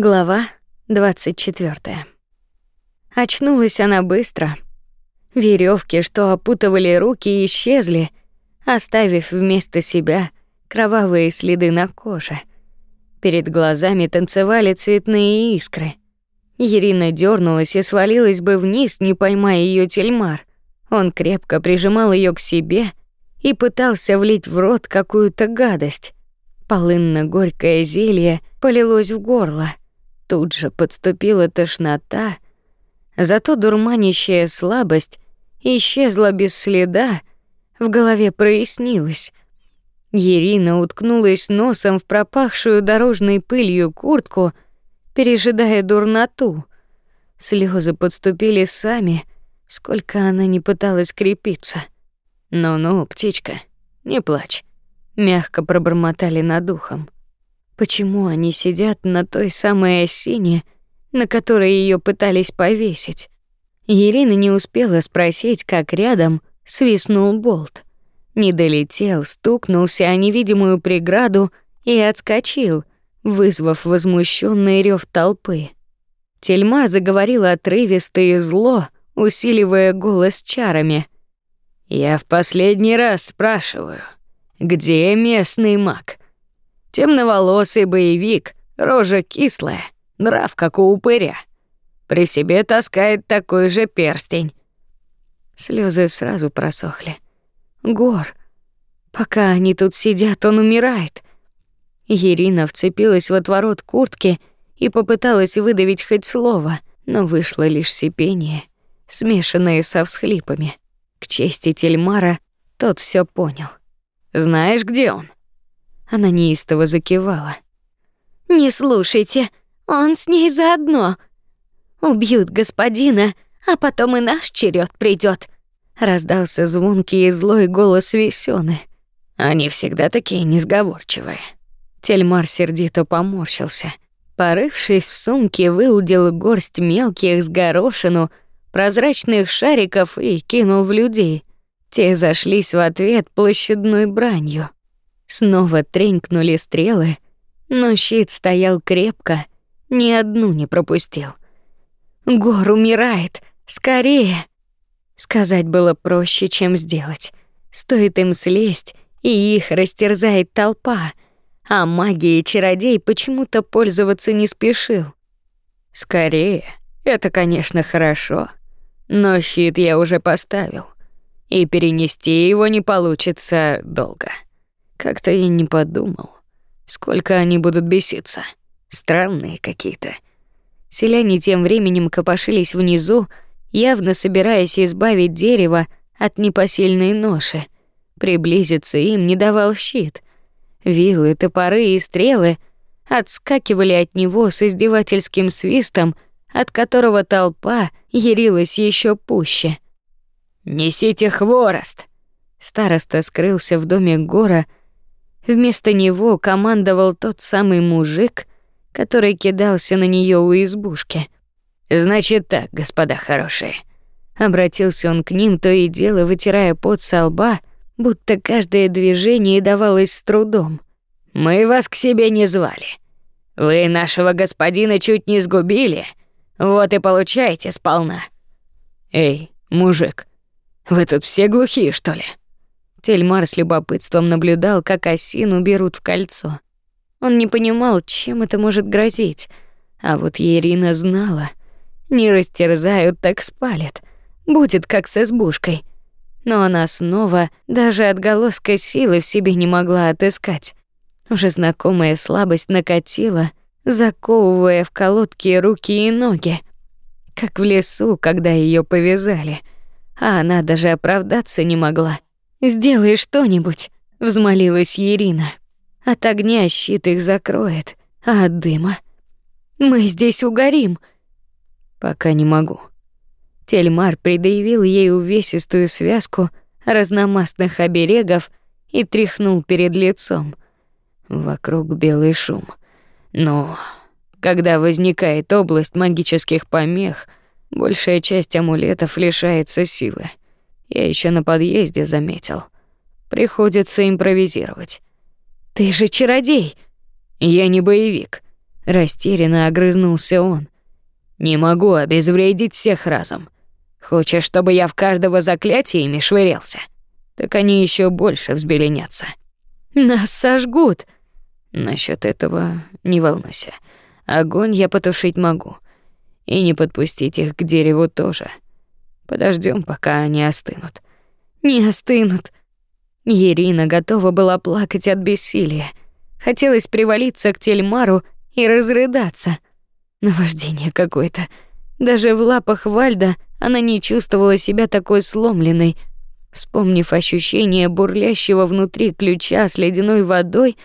Глава 24. Очнулась она быстро. Веревки, что опутывали руки, исчезли, оставив вместо себя кровавые следы на коже. Перед глазами танцевали цветные искры. Ирина дернулась и свалилась бы вниз, не поймая ее тельмар. Он крепко прижимал ее к себе и пытался влить в рот какую-то гадость. Полынно-горькое зелье полилось в горло — Тут же подступила тошнота, зато дурманящая слабость исчезла без следа, в голове прояснилось. Ирина уткнулась носом в пропахшую дорожной пылью куртку, пережидая дурноту. Слезы подступили сами, сколько она не пыталась крепиться. «Ну-ну, птичка, не плачь», — мягко пробормотали над духом. Почему они сидят на той самой осине, на которой ее пытались повесить? Ирина не успела спросить, как рядом свистнул болт. Не долетел, стукнулся о невидимую преграду и отскочил, вызвав возмущенный рев толпы. Тельмар заговорил отрывисто и зло, усиливая голос чарами. «Я в последний раз спрашиваю, где местный маг? Темноволосый боевик, рожа кислая, нрав как у упыря. При себе таскает такой же перстень. Слезы сразу просохли. Гор. Пока они тут сидят, он умирает. Ирина вцепилась в отворот куртки и попыталась выдавить хоть слово, но вышло лишь сипение, смешанное со всхлипами. К чести Тельмара, тот все понял. Знаешь, где он? Она неистово закивала. Не слушайте, он с ней заодно. Убьют господина, а потом и наш черед придет. Раздался звонкий и злой голос Весёны. Они всегда такие несговорчивые. Тельмар сердито поморщился. Порывшись в сумке, выудил горсть мелких с горошину, прозрачных шариков и кинул в людей. Те зашлись в ответ площадной бранью. Снова тренькнули стрелы, но щит стоял крепко, ни одну не пропустил. Гор умирает, скорее. Сказать было проще, чем сделать. Стоит им слезть, и их растерзает толпа, а магией чародей почему-то пользоваться не спешил. Скорее, это, конечно, хорошо, но щит я уже поставил, и перенести его не получится долго. Как-то я не подумал, сколько они будут беситься. Странные какие-то. Селяне тем временем копошились внизу, явно собираясь избавить дерево от непосильной ноши. Приблизиться им не давал щит. Вилы, топоры и стрелы отскакивали от него с издевательским свистом, от которого толпа ярилась еще пуще. «Несите хворост!» Староста скрылся в доме Гора, Вместо него командовал тот самый мужик, который кидался на нее у избушки. Значит так, господа хорошие. Обратился он к ним, то и дело вытирая пот со лба, будто каждое движение давалось с трудом. Мы вас к себе не звали. Вы нашего господина чуть не сгубили, вот и получаете сполна. Эй, мужик, вы тут все глухие, что ли? Тельмар с любопытством наблюдал, как осину берут в кольцо. Он не понимал, чем это может грозить, а вот Ирина знала. Не растерзают, так спалят. Будет как с избушкой. Но она снова даже отголоска силы в себе не могла отыскать. Уже знакомая слабость накатила, заковывая в колодки руки и ноги, как в лесу, когда ее повязали, а она даже оправдаться не могла. Сделай что-нибудь, взмолилась Ирина. От огня щит их закроет, а от дыма мы здесь угорим. Пока не могу. Тельмар предъявил ей увесистую связку разномастных оберегов и тряхнул перед лицом. Вокруг белый шум. Но когда возникает область магических помех, большая часть амулетов лишается силы. Я еще на подъезде заметил. Приходится импровизировать. Ты же чародей. Я не боевик. Растерянно огрызнулся он. Не могу обезвредить всех разом. Хочешь, чтобы я в каждого заклятиями швырялся? Так они еще больше взбеленятся. Нас сожгут. Насчет этого не волнуйся. Огонь я потушить могу. И не подпустить их к дереву тоже. Подождем, пока они остынут. Не остынут. Ирина готова была плакать от бессилия. Хотелось привалиться к Тельмару и разрыдаться. Наваждение какое-то. Даже в лапах Вальда она не чувствовала себя такой сломленной. Вспомнив ощущение бурлящего внутри ключа с ледяной водой,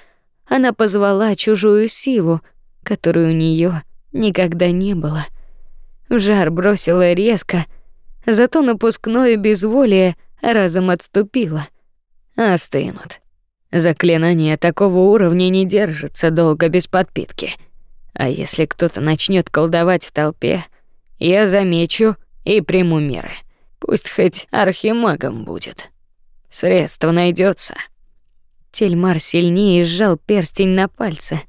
она позвала чужую силу, которой у нее никогда не было. В жар бросила резко, зато напускное безволие разом отступило. Остынут. Заклинание такого уровня не держится долго без подпитки. А если кто-то начнет колдовать в толпе, я замечу и приму меры. Пусть хоть архимагом будет. Средство найдется. Тельмар сильнее сжал перстень на пальце.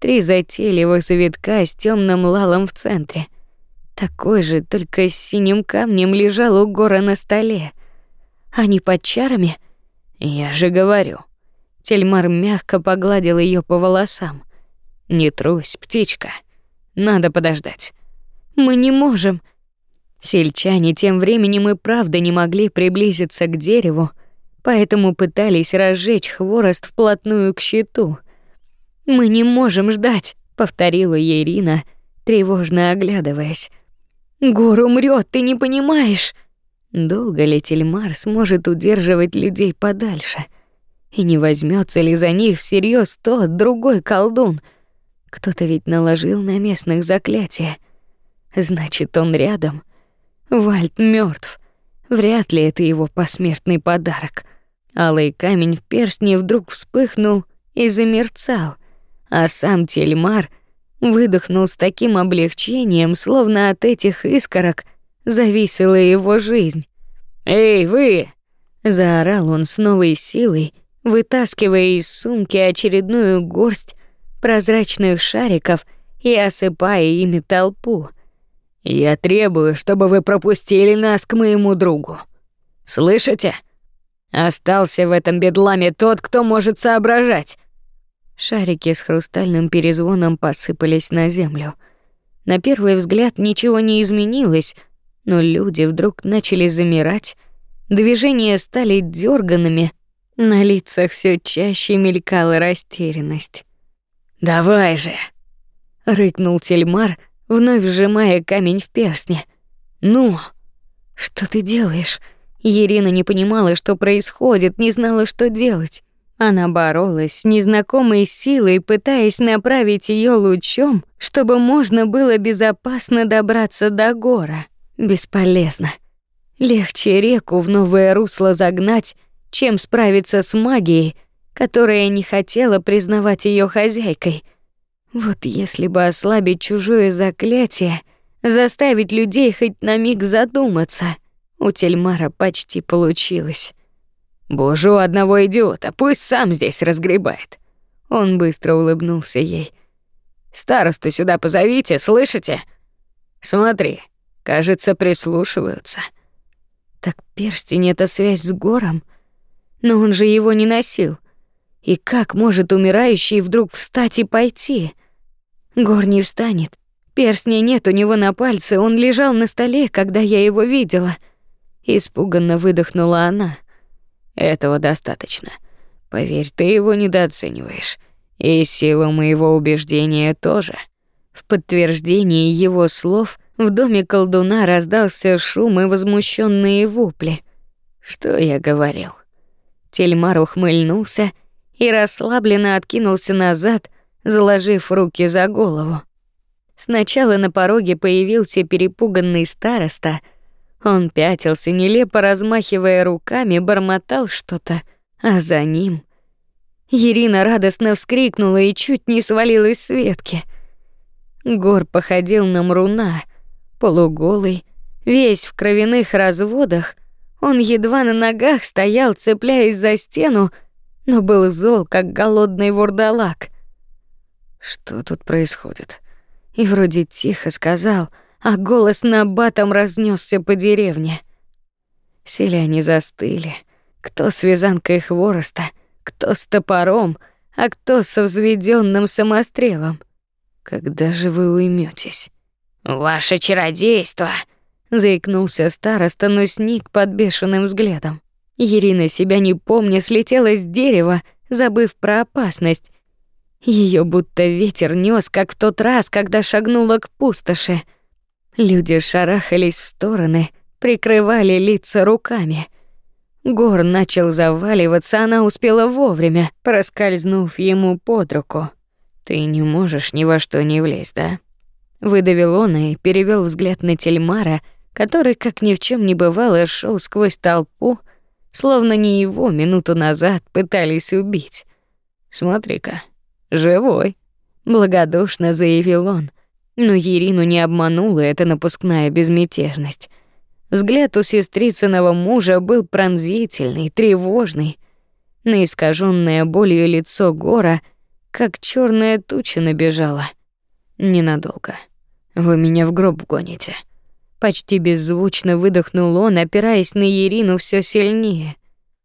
Три затейливых завитка с темным лалом в центре. Такой же, только с синим камнем лежал у гора на столе. Они под чарами? Я же говорю. Тельмар мягко погладил ее по волосам. Не трусь, птичка. Надо подождать. Мы не можем. Сельчане тем временем и правда не могли приблизиться к дереву, поэтому пытались разжечь хворост вплотную к щиту. Мы не можем ждать, повторила Ирина, тревожно оглядываясь. Гор умрет, ты не понимаешь. Долго ли Тельмар сможет удерживать людей подальше? И не возьмется ли за них всерьез тот другой колдун? Кто-то ведь наложил на местных заклятие. Значит, он рядом. Вальт мертв. Вряд ли это его посмертный подарок. Алый камень в перстне вдруг вспыхнул и замерцал, а сам Тельмар выдохнул с таким облегчением, словно от этих искорок зависела его жизнь. "Эй, вы!" заорал он с новой силой, вытаскивая из сумки очередную горсть прозрачных шариков и осыпая ими толпу. Я требую, чтобы вы пропустили нас к моему другу. Слышите? Остался в этом бедламе тот, кто может соображать. Шарики с хрустальным перезвоном посыпались на землю. На первый взгляд ничего не изменилось, но люди вдруг начали замирать, движения стали дерганными, на лицах все чаще мелькала растерянность. «Давай же!» — рыкнул Тельмар, вновь сжимая камень в перстне. «Ну, что ты делаешь?» Ирина не понимала, что происходит, не знала, что делать. Она боролась с незнакомой силой, пытаясь направить ее лучом, чтобы можно было безопасно добраться до гора. Бесполезно. Легче реку в новое русло загнать, чем справиться с магией, которая не хотела признавать ее хозяйкой. Вот если бы ослабить чужое заклятие, заставить людей хоть на миг задуматься, у Тельмара почти получилось. Боже, у одного идиота, пусть сам здесь разгребает. Он быстро улыбнулся ей. Старосту сюда позовите, слышите? Смотри, кажется, прислушиваются. Так перстень это связь с гором, но он же его не носил. И как может умирающий вдруг встать и пойти? Гор не встанет. Перстня нет у него на пальце, он лежал на столе, когда я его видела. Испуганно выдохнула она. Этого достаточно. Поверь, ты его недооцениваешь. И силу моего убеждения тоже. В подтверждение его слов в доме колдуна раздался шум и возмущенные вопли. Что я говорил? Тельмар ухмыльнулся и расслабленно откинулся назад, заложив руки за голову. Сначала на пороге появился перепуганный староста. Он пятился, нелепо размахивая руками, бормотал что-то, а за ним Ирина радостно вскрикнула и чуть не свалилась с ветки. Гор походил на мруна, полуголый, весь в кровяных разводах. Он едва на ногах стоял, цепляясь за стену, но был зол, как голодный вурдалак. Что тут происходит? И вроде тихо сказал, а голос на батом разнесся по деревне. Селяне застыли. Кто с вязанкой хвороста, кто с топором, а кто со взведенным самострелом. Когда же вы уйметесь? Ваше чародейство, заикнулся староста, но сник под бешеным взглядом. Ирина, себя не помня, слетела с дерева, забыв про опасность. Ее будто ветер нёс, как в тот раз, когда шагнула к пустоши. Люди шарахались в стороны, прикрывали лица руками. Гор начал заваливаться, она успела вовремя, проскользнув ему под руку. Ты не можешь ни во что не влезть, да? Выдавил он и перевел взгляд на Тельмара, который, как ни в чем не бывало, шел сквозь толпу, словно не его минуту назад пытались убить. Смотри-ка, живой, благодушно заявил он. Но Ирину не обманула эта напускная безмятежность. Взгляд у сестрицыного мужа был пронзительный, тревожный. На искаженное болью лицо Гора, как черная туча набежала. Ненадолго. Вы меня в гроб гоните. Почти беззвучно выдохнул он, опираясь на Ирину все сильнее.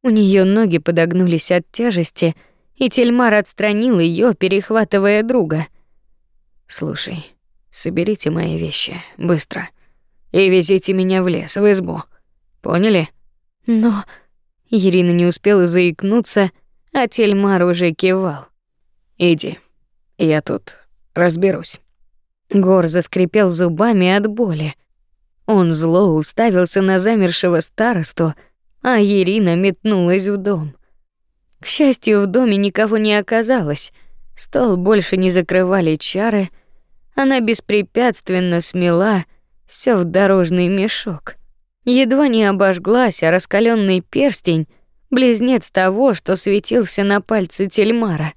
У нее ноги подогнулись от тяжести, и Тельмар отстранил ее, перехватывая друга. Слушай, соберите мои вещи быстро и везите меня в лес, в избу. Поняли? Но Ирина не успела заикнуться, а Тельмар уже кивал. Иди. Я тут разберусь. Гор заскрипел зубами от боли. Он зло уставился на замершего старосту, а Ирина метнулась в дом. К счастью, в доме никого не оказалось. Стол больше не закрывали чары. Она беспрепятственно смела все в дорожный мешок. Едва не обожглась, а раскаленный перстень, близнец того, что светился на пальце Тельмара,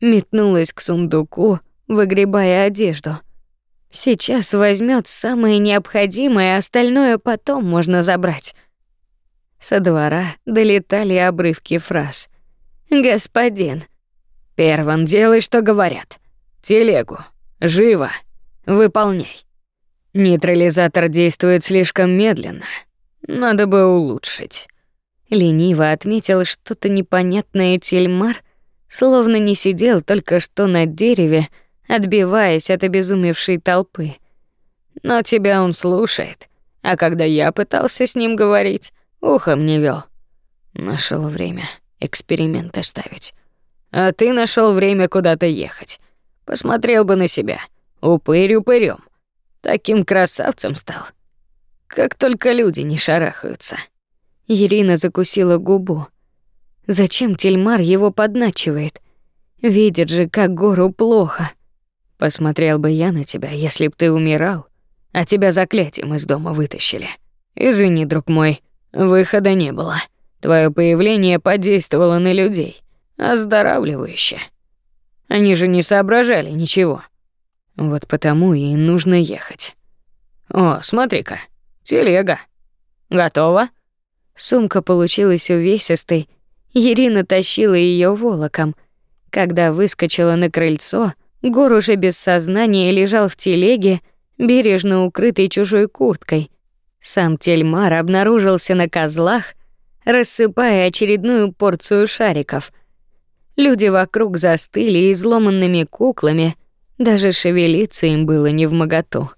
метнулась к сундуку, выгребая одежду. Сейчас возьмет самое необходимое, остальное потом можно забрать. Со двора долетали обрывки фраз. Господин, первым делай, что говорят. Телегу. Живо. Выполняй. Нейтрализатор действует слишком медленно. Надо бы улучшить. Лениво отметил что-то непонятное Тельмар, словно не сидел только что на дереве, отбиваясь от обезумевшей толпы. Но тебя он слушает, а когда я пытался с ним говорить, ухом не вел. Нашел время эксперимент оставить. А ты нашел время куда-то ехать. Посмотрел бы на себя. Упырь упырем. Таким красавцем стал. Как только люди не шарахаются. Ирина закусила губу. Зачем Тельмар его подначивает? Видит же, как гору плохо. Посмотрел бы я на тебя, если б ты умирал, а тебя заклятием из дома вытащили. Извини, друг мой, выхода не было. Твое появление подействовало на людей, оздоравливающе. Они же не соображали ничего. Вот потому и нужно ехать. О, смотри-ка, телега. Готова? Сумка получилась увесистой. Ирина тащила ее волоком. Когда выскочила на крыльцо, Гор уже без сознания лежал в телеге, бережно укрытый чужой курткой. Сам Тельмар обнаружился на козлах, рассыпая очередную порцию шариков. Люди вокруг застыли изломанными куклами, даже шевелиться им было не в моготу.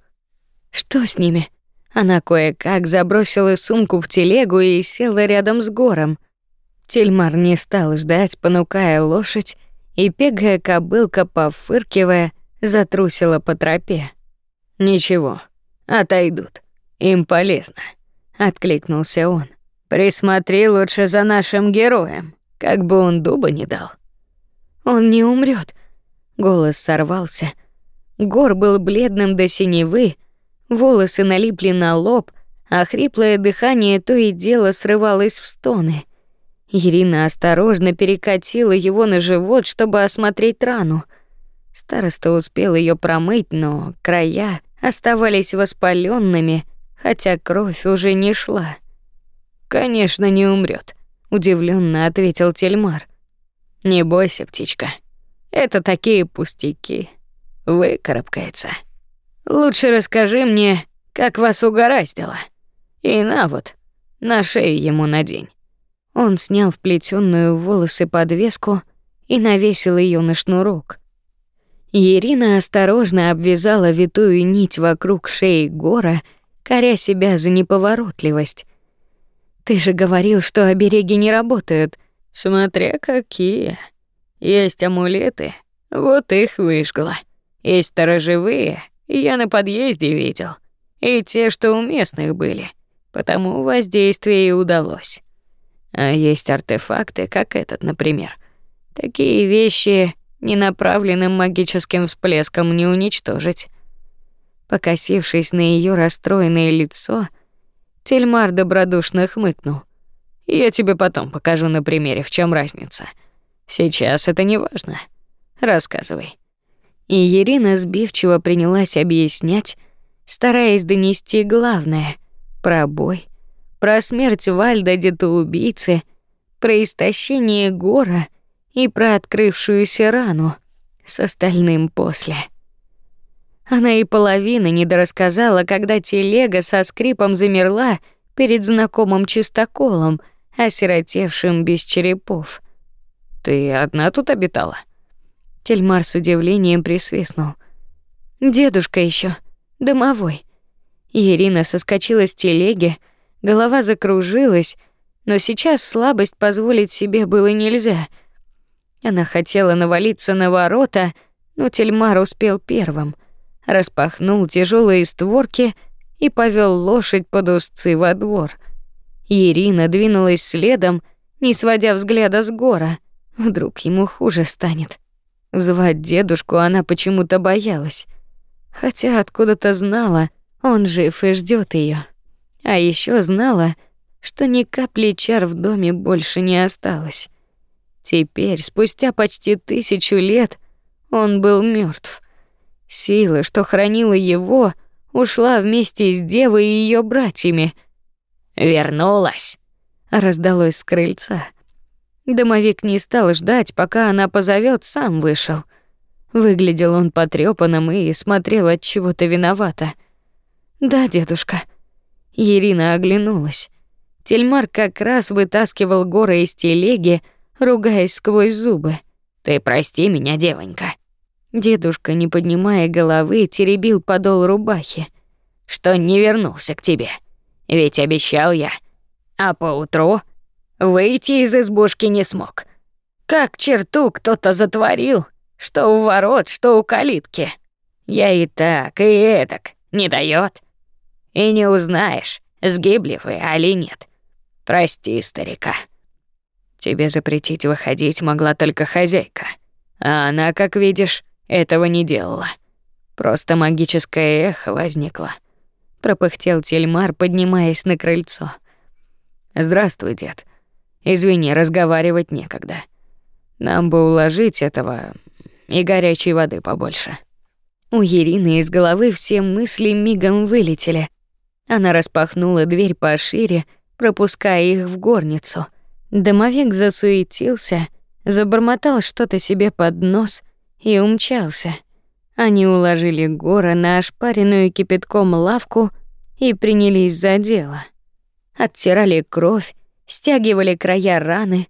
Что с ними? Она кое-как забросила сумку в телегу и села рядом с гором. Тельмар не стал ждать, понукая лошадь, и пегая кобылка, пофыркивая, затрусила по тропе. «Ничего, отойдут. Им полезно», — откликнулся он. «Присмотри лучше за нашим героем, как бы он дуба не дал». «Он не умрет. Голос сорвался. Гор был бледным до синевы, волосы налипли на лоб, а хриплое дыхание то и дело срывалось в стоны. Ирина осторожно перекатила его на живот, чтобы осмотреть рану. Староста успел ее промыть, но края оставались воспаленными, хотя кровь уже не шла. Конечно, не умрет, удивленно ответил Тельмар. Не бойся, птичка. Это такие пустяки. выкарабкается. Лучше расскажи мне, как вас угораздило. И на вот, на шею ему надень. Он снял вплетенную в волосы подвеску и навесил ее на шнурок. Ирина осторожно обвязала витую нить вокруг шеи Гора, коря себя за неповоротливость. Ты же говорил, что обереги не работают. Смотря какие. Есть амулеты, вот их выжгла. Есть сторожевые, я на подъезде видел. И те, что у местных были. Потому воздействие и удалось. А есть артефакты, как этот, например. Такие вещи ненаправленным магическим всплеском не уничтожить. Покосившись на ее расстроенное лицо, Тельмар добродушно хмыкнул. Я тебе потом покажу на примере, в чем разница. Сейчас это не важно. Рассказывай. И Ирина сбивчиво принялась объяснять, стараясь донести главное про бой, про смерть Вальда убийцы, про истощение гора и про открывшуюся рану с остальным после. Она и половины не дорассказала, когда телега со скрипом замерла перед знакомым чистоколом, осиротевшим без черепов. Ты одна тут обитала? Тельмар с удивлением присвистнул. Дедушка еще, домовой. Ирина соскочила с телеги, голова закружилась, но сейчас слабость позволить себе было нельзя. Она хотела навалиться на ворота, но Тельмар успел первым. Распахнул тяжелые створки и повел лошадь под узцы во двор. Ирина двинулась следом, не сводя взгляда с гора. Вдруг ему хуже станет. Звать дедушку она почему-то боялась, хотя откуда-то знала, он жив и ждет ее. А еще знала, что ни капли чар в доме больше не осталось. Теперь, спустя почти тысячу лет, он был мертв. Сила, что хранила его, ушла вместе с девой и ее братьями. Вернулась, раздалось с крыльца. Домовик не стал ждать, пока она позовет, сам вышел. Выглядел он потрёпанным и смотрел от чего-то виновато. Да, дедушка. Ирина оглянулась. Тельмар как раз вытаскивал Гора из телеги, ругаясь сквозь зубы. Ты прости меня, девонька. Дедушка, не поднимая головы, теребил подол рубахи. Что не вернулся к тебе. Ведь обещал я. А поутру Выйти из избушки не смог. Как черту кто-то затворил, что у ворот, что у калитки. Я и так, и эдак, не дает. И не узнаешь, сгибли вы, али нет. Прости, старика. Тебе запретить выходить могла только хозяйка. А она, как видишь, этого не делала. Просто магическое эхо возникло. Пропыхтел Тельмар, поднимаясь на крыльцо. Здравствуй, дед. Извини, разговаривать некогда. Нам бы уложить этого и горячей воды побольше. У Ирины из головы все мысли мигом вылетели. Она распахнула дверь пошире, пропуская их в горницу. Домовик засуетился, забормотал что-то себе под нос и умчался. Они уложили Гора на ошпаренную кипятком лавку и принялись за дело. Оттирали кровь, стягивали края раны.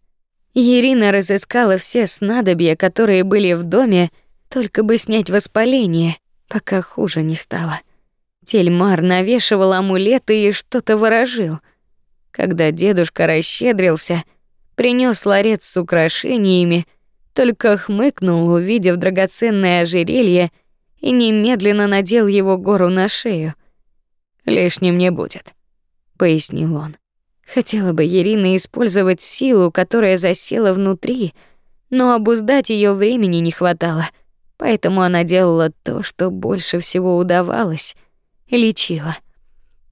Ирина разыскала все снадобья, которые были в доме, только бы снять воспаление, пока хуже не стало. Тельмар навешивал амулеты и что-то ворожил. Когда дедушка расщедрился, принес ларец с украшениями, только хмыкнул, увидев драгоценное ожерелье, и немедленно надел его гору на шею. Лишним не будет, пояснил он. Хотела бы Ирина использовать силу, которая засела внутри, но обуздать ее времени не хватало. Поэтому она делала то, что больше всего удавалось лечила.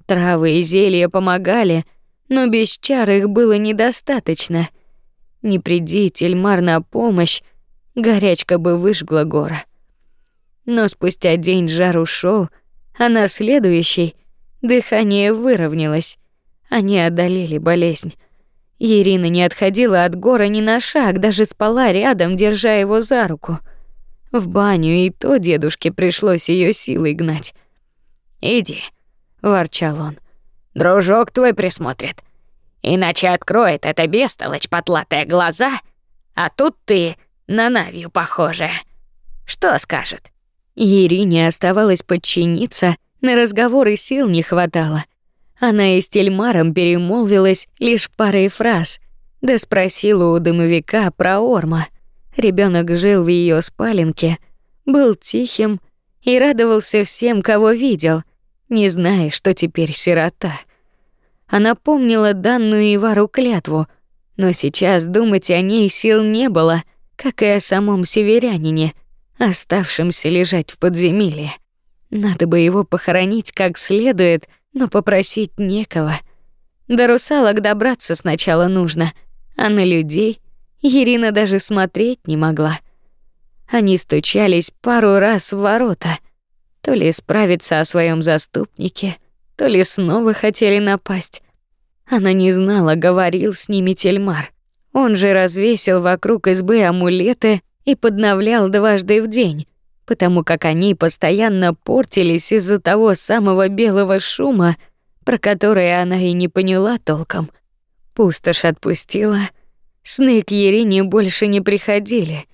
Травы и зелья помогали, но без чар их было недостаточно. Не приди Тельмар на помощь, горячка бы выжгла гора. Но спустя день жар ушел, а на следующий дыхание выровнялось. Они одолели болезнь. Ирина не отходила от Гора ни на шаг, даже спала рядом, держа его за руку. В баню и то дедушке пришлось ее силой гнать. «Иди», — ворчал он, — «дружок твой присмотрит. Иначе откроет эта бестолочь потлатая глаза, а тут ты на Навью похожая. Что скажет?» Ирине оставалось подчиниться, на разговоры сил не хватало. Она и с Тельмаром перемолвилась лишь парой фраз, да спросила у домовика про Орма. Ребенок жил в ее спаленке, был тихим и радовался всем, кого видел, не зная, что теперь сирота. Она помнила данную Ивару клятву, но сейчас думать о ней сил не было, как и о самом северянине, оставшемся лежать в подземелье. Надо бы его похоронить как следует, но попросить некого. До русалок добраться сначала нужно, а на людей Ирина даже смотреть не могла. Они стучались пару раз в ворота, то ли справиться о своем заступнике, то ли снова хотели напасть. Она не знала, говорил с ними Тельмар. Он же развесил вокруг избы амулеты и подновлял дважды в день, потому как они постоянно портились из-за того самого белого шума, про который она и не поняла толком. Пустошь отпустила. Сны к Ерине больше не приходили.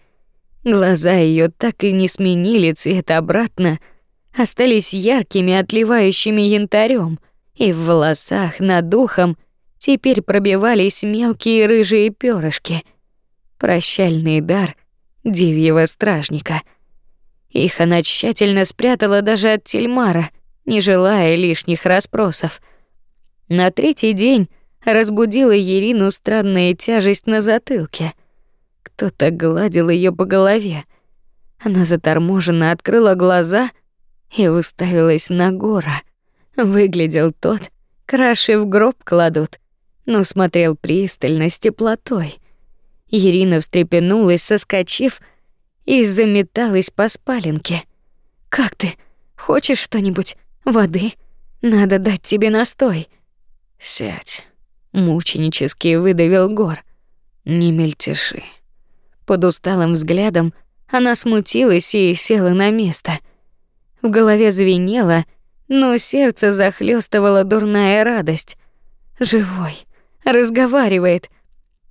Глаза ее так и не сменили цвет обратно, остались яркими, отливающими янтарем, и в волосах над ухом теперь пробивались мелкие рыжие перышки. Прощальный дар девьего стражника. Их она тщательно спрятала даже от Тельмара, не желая лишних расспросов. На третий день разбудила Ерину странная тяжесть на затылке. Кто-то гладил ее по голове. Она заторможенно открыла глаза — и уставилась на Гора. Выглядел тот, краши в гроб кладут, но смотрел пристально, с теплотой. Ирина встрепенулась, соскочив, и заметалась по спаленке. «Как ты? Хочешь что-нибудь? Воды? Надо дать тебе настой». «Сядь», — мученически выдавил Гор. «Не мельтеши». Под усталым взглядом она смутилась и села на место — в голове звенело, но сердце захлестывала дурная радость. Живой, разговаривает.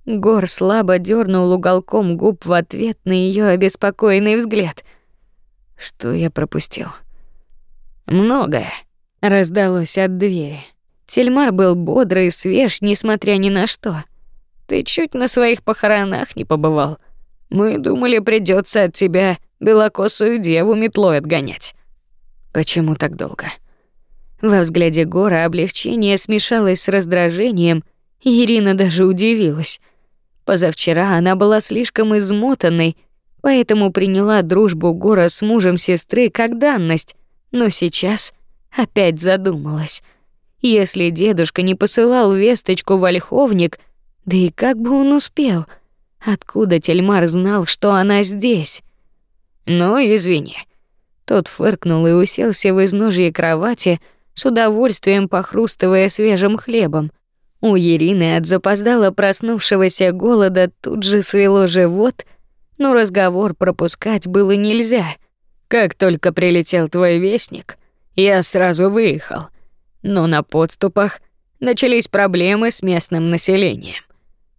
Гор слабо дернул уголком губ в ответ на ее обеспокоенный взгляд. Что я пропустил? Многое раздалось от двери. Тельмар был бодрый и свеж, несмотря ни на что. Ты чуть на своих похоронах не побывал. Мы думали, придется от тебя белокосую деву метлой отгонять. Почему так долго? Во взгляде Гора облегчение смешалось с раздражением, и Ирина даже удивилась. Позавчера она была слишком измотанной, поэтому приняла дружбу Гора с мужем сестры как данность, но сейчас опять задумалась. Если дедушка не посылал весточку в Ольховник, да и как бы он успел? Откуда Тельмар знал, что она здесь? Ну, извини. Тот фыркнул и уселся в изножье кровати, с удовольствием похрустывая свежим хлебом. У Ирины от запоздало проснувшегося голода тут же свело живот, но разговор пропускать было нельзя. Как только прилетел твой вестник, я сразу выехал. Но на подступах начались проблемы с местным населением.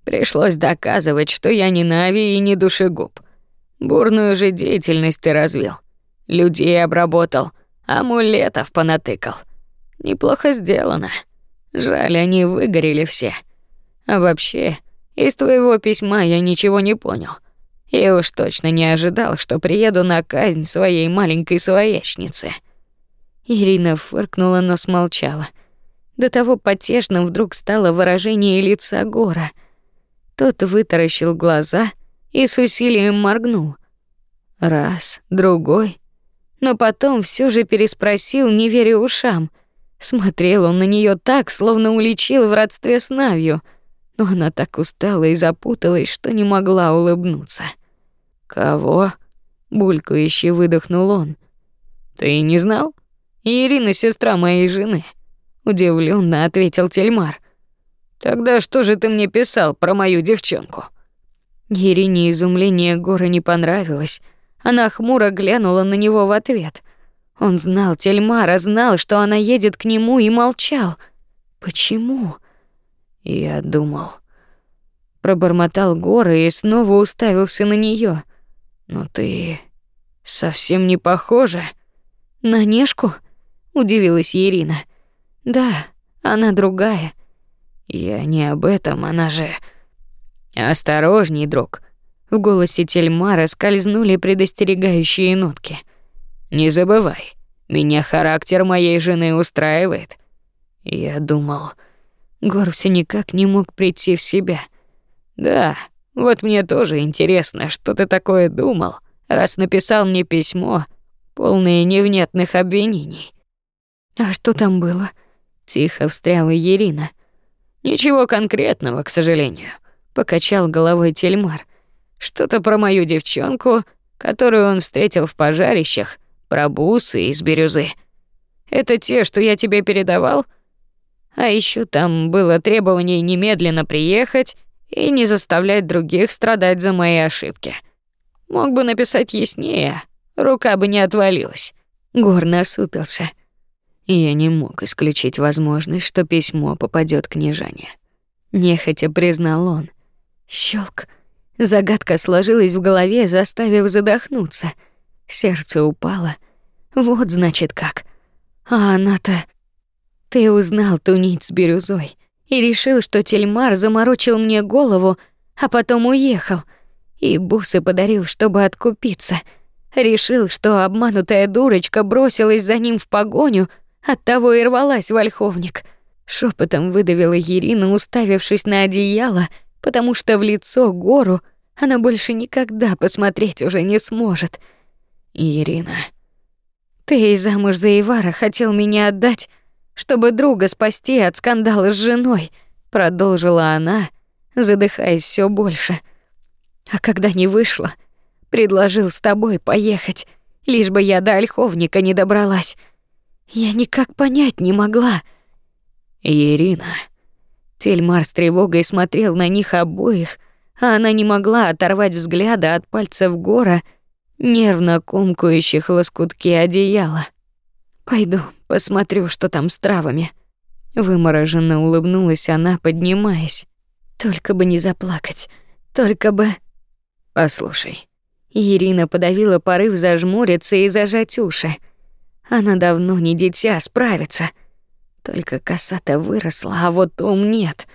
Пришлось доказывать, что я не Нави и не душегуб. Бурную же деятельность ты развил. Людей обработал, амулетов понатыкал. Неплохо сделано. Жаль, они выгорели все. А вообще, из твоего письма я ничего не понял. Я уж точно не ожидал, что приеду на казнь своей маленькой своячницы. Ирина фыркнула, но смолчала. До того потешным вдруг стало выражение лица Гора. Тот вытаращил глаза и с усилием моргнул. Раз, другой но потом все же переспросил, не веря ушам. Смотрел он на нее так, словно уличил в родстве с Навью, но она так устала и запуталась, что не могла улыбнуться. «Кого?» — булькающе выдохнул он. «Ты не знал? Ирина — сестра моей жены», — удивленно ответил Тельмар. «Тогда что же ты мне писал про мою девчонку?» Ирине изумление горы не понравилось — Она хмуро глянула на него в ответ. Он знал Тельмара, знал, что она едет к нему и молчал. Почему? Я думал. Пробормотал Гора и снова уставился на нее. Но ты совсем не похожа на Нешку, удивилась Ирина. Да, она другая. Я не об этом, она же Осторожней, друг. В голосе Тельмара скользнули предостерегающие нотки. Не забывай, меня характер моей жены устраивает. Я думал, Гор все никак не мог прийти в себя. Да, вот мне тоже интересно, что ты такое думал, раз написал мне письмо, полное невнятных обвинений. А что там было? Тихо встряла Ирина. Ничего конкретного, к сожалению, покачал головой Тельмар. Что-то про мою девчонку, которую он встретил в пожарищах, про бусы из бирюзы. Это те, что я тебе передавал? А еще там было требование немедленно приехать и не заставлять других страдать за мои ошибки. Мог бы написать яснее, рука бы не отвалилась. Гор насупился. Я не мог исключить возможность, что письмо попадет к Нежане. Нехотя признал он. Щелк. Загадка сложилась в голове, заставив задохнуться. Сердце упало. Вот значит как. А она-то... Ты узнал ту нить с бирюзой и решил, что Тельмар заморочил мне голову, а потом уехал. И бусы подарил, чтобы откупиться. Решил, что обманутая дурочка бросилась за ним в погоню, оттого и рвалась в ольховник. Шепотом выдавила Ирина, уставившись на одеяло, потому что в лицо гору она больше никогда посмотреть уже не сможет. Ирина, ты и замуж за Ивара хотел меня отдать, чтобы друга спасти от скандала с женой, продолжила она, задыхаясь все больше. А когда не вышло, предложил с тобой поехать, лишь бы я до Ольховника не добралась. Я никак понять не могла. Ирина, Тельмар с тревогой смотрел на них обоих, а она не могла оторвать взгляда от пальцев Гора, нервно комкающих лоскутки одеяла. Пойду, посмотрю, что там с травами. Вымороженно улыбнулась она, поднимаясь. Только бы не заплакать, только бы. Послушай. Ирина подавила порыв зажмуриться и зажать уши. Она давно не дитя, справится. Только коса-то выросла, а вот ум нет.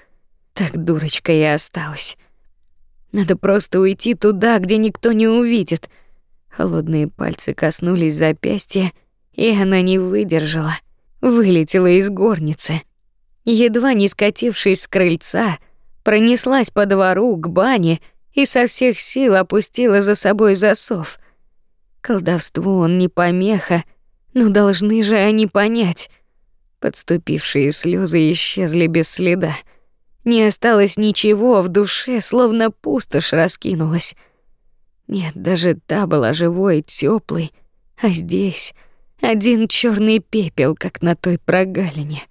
Так дурочка и осталась. Надо просто уйти туда, где никто не увидит. Холодные пальцы коснулись запястья, и она не выдержала, вылетела из горницы. Едва не скатившись с крыльца, пронеслась по двору к бане и со всех сил опустила за собой засов. Колдовству он не помеха, но должны же они понять — Подступившие слезы исчезли без следа. Не осталось ничего в душе, словно пустошь раскинулась. Нет, даже та была живой, теплой, а здесь один черный пепел, как на той прогалине.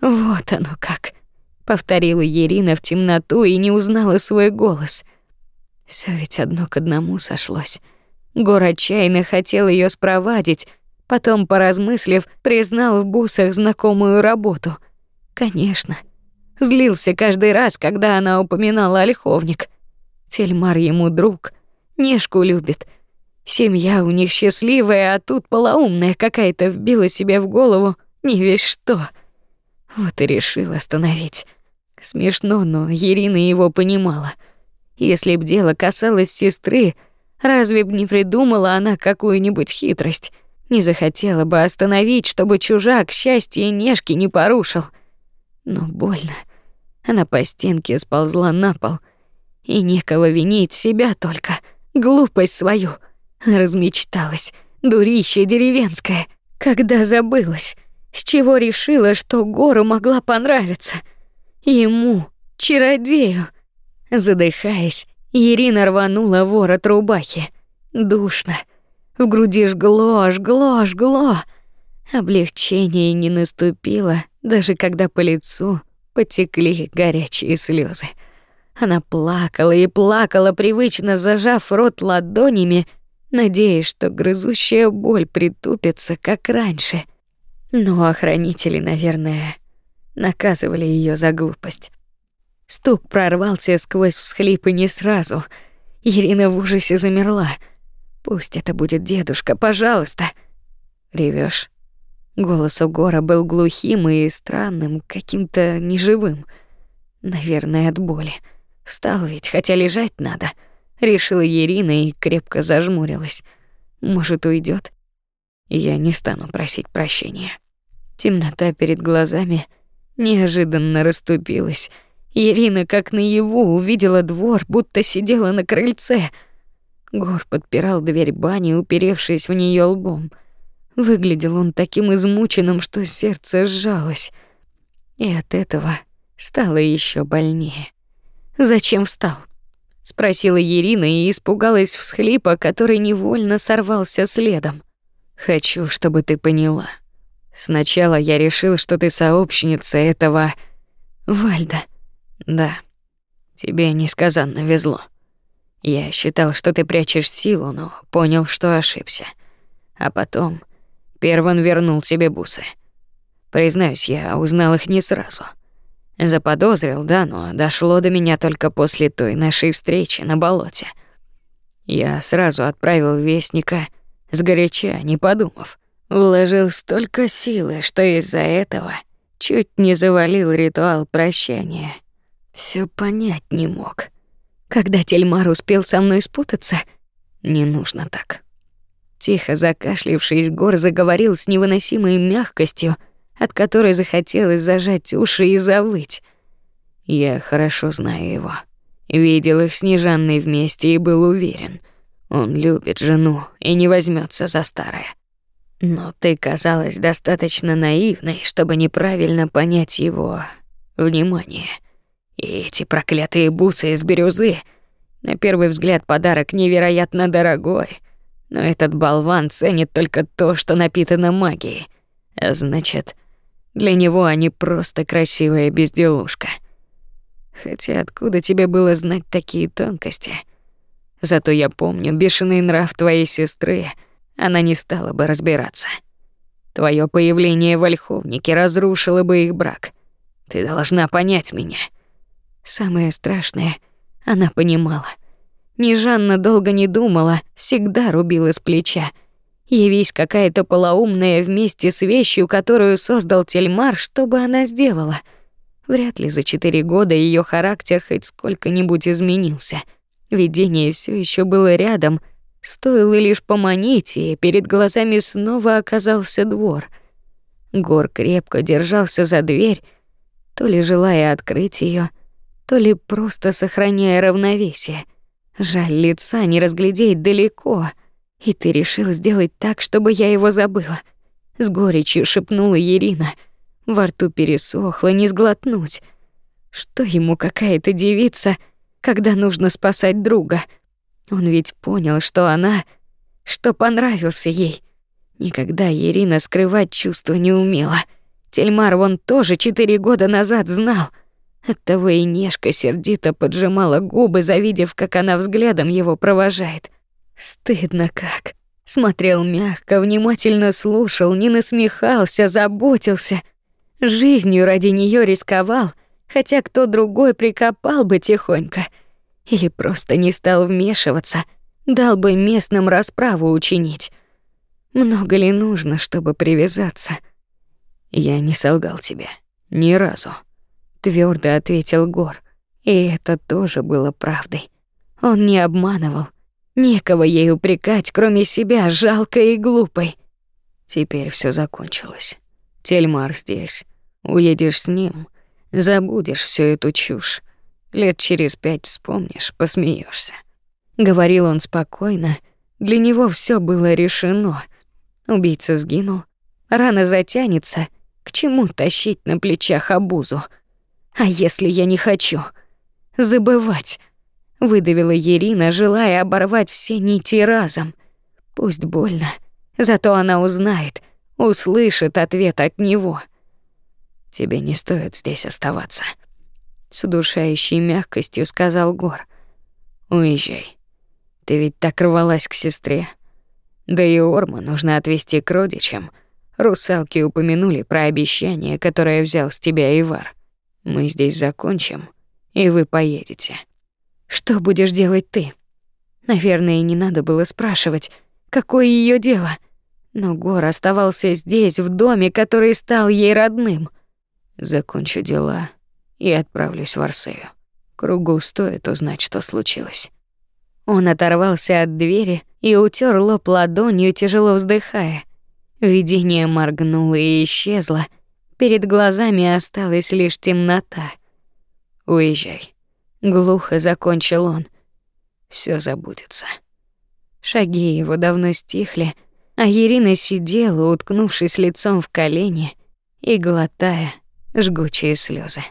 Вот оно как, повторила Ирина в темноту и не узнала свой голос. Все ведь одно к одному сошлось. Гор хотел ее спровадить, Потом, поразмыслив, признал в бусах знакомую работу. Конечно. Злился каждый раз, когда она упоминала ольховник. Тельмар ему друг, Нешку любит. Семья у них счастливая, а тут полоумная какая-то вбила себе в голову не весь что. Вот и решил остановить. Смешно, но Ирина его понимала. Если б дело касалось сестры, разве б не придумала она какую-нибудь хитрость? Не захотела бы остановить, чтобы чужак счастье Нешки не порушил. Но больно. Она по стенке сползла на пол. И некого винить себя только. Глупость свою. Размечталась. Дурище деревенское. Когда забылась. С чего решила, что гору могла понравиться. Ему, чародею. Задыхаясь, Ирина рванула ворот рубахи. Душно. В груди жгло, жгло, жгло. Облегчение не наступило, даже когда по лицу потекли горячие слезы. Она плакала и плакала, привычно зажав рот ладонями, надеясь, что грызущая боль притупится, как раньше. Но охранители, наверное, наказывали ее за глупость. Стук прорвался сквозь всхлипы не сразу. Ирина в ужасе замерла. Пусть это будет дедушка, пожалуйста. Ревешь? Голос у Гора был глухим и странным, каким-то неживым. Наверное, от боли. Встал ведь, хотя лежать надо. Решила Ирина и крепко зажмурилась. Может, уйдет? Я не стану просить прощения. Темнота перед глазами неожиданно расступилась. Ирина, как наяву, увидела двор, будто сидела на крыльце. Гор подпирал дверь бани, уперевшись в нее лбом. Выглядел он таким измученным, что сердце сжалось. И от этого стало еще больнее. Зачем встал? спросила Ирина и испугалась всхлипа, который невольно сорвался следом. Хочу, чтобы ты поняла. Сначала я решил, что ты сообщница этого Вальда. Да. Тебе несказанно везло. Я считал, что ты прячешь силу, но понял, что ошибся. А потом Перван вернул тебе бусы. Признаюсь, я узнал их не сразу. Заподозрил, да, но дошло до меня только после той нашей встречи на болоте. Я сразу отправил вестника, сгоряча, не подумав. Вложил столько силы, что из-за этого чуть не завалил ритуал прощания. Все понять не мог. Когда Тельмар успел со мной спутаться, не нужно так. Тихо закашлившись, Гор заговорил с невыносимой мягкостью, от которой захотелось зажать уши и завыть. Я хорошо знаю его. Видел их с Нежанной вместе и был уверен, он любит жену и не возьмется за старое. Но ты казалась достаточно наивной, чтобы неправильно понять его внимание. И эти проклятые бусы из бирюзы, на первый взгляд подарок невероятно дорогой — но этот болван ценит только то, что напитано магией. А значит, для него они просто красивая безделушка. Хотя откуда тебе было знать такие тонкости? Зато я помню бешеный нрав твоей сестры. Она не стала бы разбираться. Твое появление в Ольховнике разрушило бы их брак. Ты должна понять меня. Самое страшное, она понимала — Нежанна долго не думала, всегда рубила с плеча. Явись какая-то полоумная вместе с вещью, которую создал Тельмар, что бы она сделала? Вряд ли за четыре года ее характер хоть сколько-нибудь изменился. Видение все еще было рядом, стоило лишь поманить, и перед глазами снова оказался двор. Гор крепко держался за дверь, то ли желая открыть ее, то ли просто сохраняя равновесие — Жаль, лица не разглядеть далеко. И ты решил сделать так, чтобы я его забыла. С горечью шепнула Ирина. Во рту пересохло, не сглотнуть. Что ему какая-то девица, когда нужно спасать друга? Он ведь понял, что она, что понравился ей. Никогда Ирина скрывать чувства не умела. Тельмар вон тоже четыре года назад знал — Оттого и Нешка сердито поджимала губы, завидев, как она взглядом его провожает. Стыдно как. Смотрел мягко, внимательно слушал, не насмехался, заботился. Жизнью ради нее рисковал, хотя кто другой прикопал бы тихонько. Или просто не стал вмешиваться, дал бы местным расправу учинить. Много ли нужно, чтобы привязаться? Я не солгал тебе. Ни разу твердо ответил Гор. И это тоже было правдой. Он не обманывал. Некого ей упрекать, кроме себя, жалкой и глупой. Теперь все закончилось. Тельмар здесь. Уедешь с ним, забудешь всю эту чушь. Лет через пять вспомнишь, посмеешься. Говорил он спокойно. Для него все было решено. Убийца сгинул, рана затянется. К чему тащить на плечах обузу? А если я не хочу? Забывать. Выдавила Ирина, желая оборвать все нити разом. Пусть больно, зато она узнает, услышит ответ от него. Тебе не стоит здесь оставаться, с удушающей мягкостью сказал Гор. Уезжай. Ты ведь так рвалась к сестре. Да и Орма нужно отвезти к родичам. Русалки упомянули про обещание, которое взял с тебя Ивар. Мы здесь закончим, и вы поедете. Что будешь делать ты? Наверное, не надо было спрашивать, какое ее дело. Но Гор оставался здесь, в доме, который стал ей родным. Закончу дела и отправлюсь в Арсею. Кругу стоит узнать, что случилось. Он оторвался от двери и утер лоб ладонью, тяжело вздыхая. Видение моргнуло и исчезло. Перед глазами осталась лишь темнота. Уезжай, глухо закончил он. Все забудется. Шаги его давно стихли, а Ирина сидела, уткнувшись лицом в колени и глотая жгучие слезы.